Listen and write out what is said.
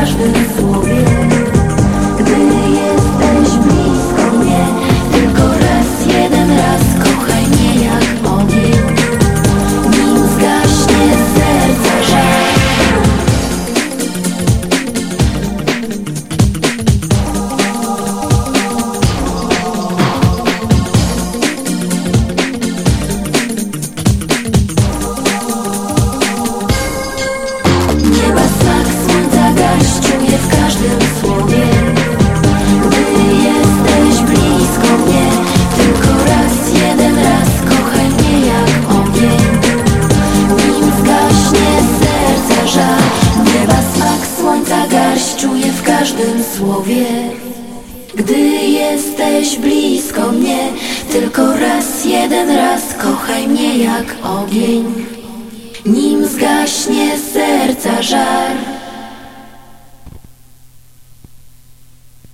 каждым словом. słowie Gdy jesteś blisko mnie Tylko raz, jeden raz kochaj mnie jak ogień. Nim zgaśnie serca żar